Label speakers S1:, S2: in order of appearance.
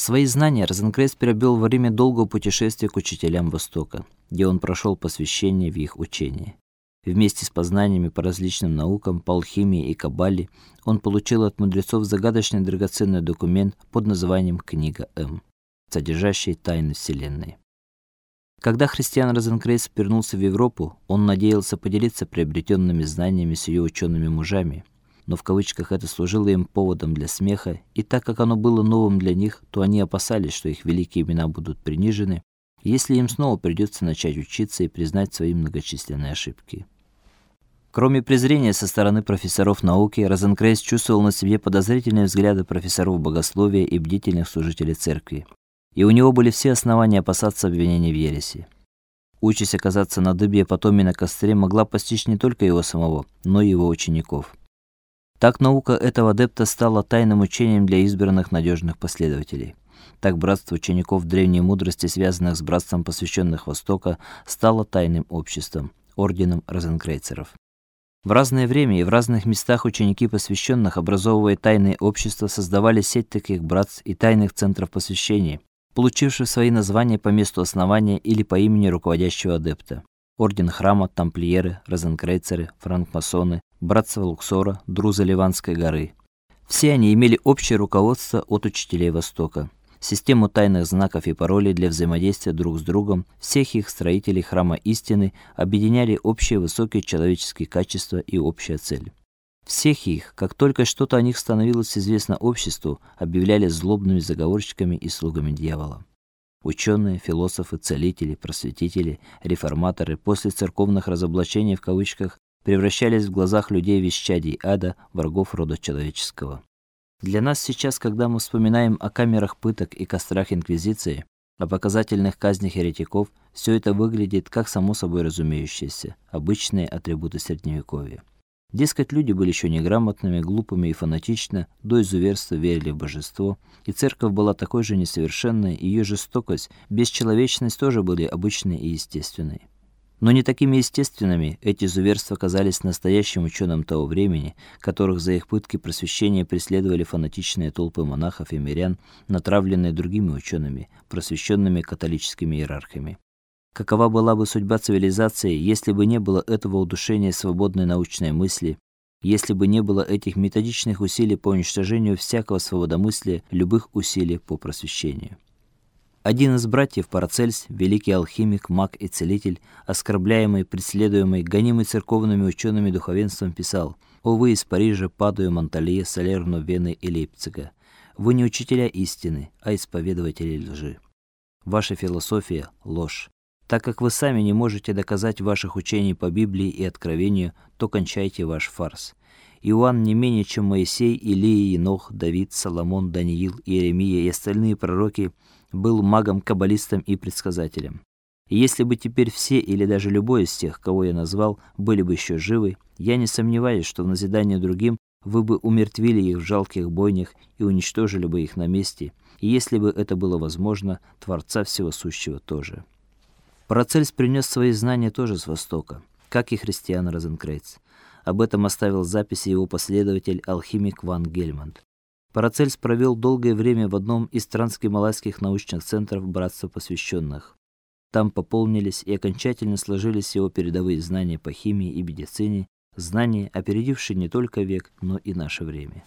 S1: Свои знания Розенкрейц приобрел во время долгого путешествия к учителям Востока, где он прошел посвящение в их учение. Вместе с познаниями по различным наукам, по алхимии и каббале, он получил от мудрецов загадочный драгоценный документ под названием Книга М, содержащий тайны вселенной. Когда христиан Розенкрейц вернулся в Европу, он надеялся поделиться приобретенными знаниями с ее учеными мужами, но в кавычках это служило им поводом для смеха, и так как оно было новым для них, то они опасались, что их великие имена будут принижены, если им снова придется начать учиться и признать свои многочисленные ошибки. Кроме презрения со стороны профессоров науки, Розенкрейц чувствовал на себе подозрительные взгляды профессоров богословия и бдительных служителей церкви. И у него были все основания опасаться обвинений в ереси. Участь оказаться на дыбе, а потом и на костре могла постичь не только его самого, но и его учеников. Так наука этого адепта стала тайным учением для избранных надежных последователей. Так братство учеников древней мудрости, связанных с братством посвященных Востока, стало тайным обществом, орденом розенкрейцеров. В разное время и в разных местах ученики посвященных, образовывая тайные общества, создавали сеть таких братств и тайных центров посвящения, получивших свои названия по месту основания или по имени руководящего адепта. Орден Храма, тамплиеры, розенкрейцеры, франкмасоны, братство Луксора, друзы Ливанской горы. Все они имели общее руководство от учителей Востока. Систему тайных знаков и паролей для взаимодействия друг с другом всех их строителей храма истины объединяли общие высокие человеческие качества и общая цель. Всех их, как только что-то о них становилось известно обществу, объявляли злобными заговорщиками и слугами дьявола. Ученые, философы, целители, просветители, реформаторы после церковных разоблачений в кавычках превращались в глазах людей в исчадий ада, врагов рода человеческого. Для нас сейчас, когда мы вспоминаем о камерах пыток и кострах инквизиции, о показательных казнях еретиков, все это выглядит как само собой разумеющееся, обычные атрибуты средневековья. Дескать, люди были еще неграмотными, глупыми и фанатично до изуверства верили в божество, и церковь была такой же несовершенной, и ее жестокость, бесчеловечность тоже были обычной и естественной. Но не такими естественными эти зуверства казались настоящим ученым того времени, которых за их пытки просвещения преследовали фанатичные толпы монахов и мирян, натравленные другими учеными, просвещенными католическими иерархами. Какова была бы судьба цивилизации, если бы не было этого удушения свободной научной мысли, если бы не было этих методичных усилий по уничтожению всякого свободомыслия, любых усилий по просвещению? Один из братьев Парацельс, великий алхимик, маг и целитель, оскорбляемый, преследуемый, гонимый церковными учеными духовенством, писал: "О вы из Парижа, Падуя, Монталье, Салерно, Вены и Лейпцига, вы не учителя истины, а исповедователи лжи. Ваша философия ложь. Так как вы сами не можете доказать ваших учений по Библии и Откровению, то кончайте ваш фарс. Иоанн не менее, чем Моисей, Илия, Енох, Давид, Соломон, Даниил, Иеремия и остальные пророки был магом, каббалистом и предсказателем. И если бы теперь все или даже любой из тех, кого я назвал, были бы еще живы, я не сомневаюсь, что в назидание другим вы бы умертвили их в жалких бойнях и уничтожили бы их на месте, и если бы это было возможно, Творца всего сущего тоже. Парацельс принес свои знания тоже с Востока, как и христиан Розенкрейц. Об этом оставил записи его последователь алхимик Ван Гельмонт. Парацельс провел долгое время в одном из трансгималайских научных центров Братства посвященных. Там пополнились и окончательно сложились его передовые знания по химии и медицине, знания, опередившие не только век, но и наше время.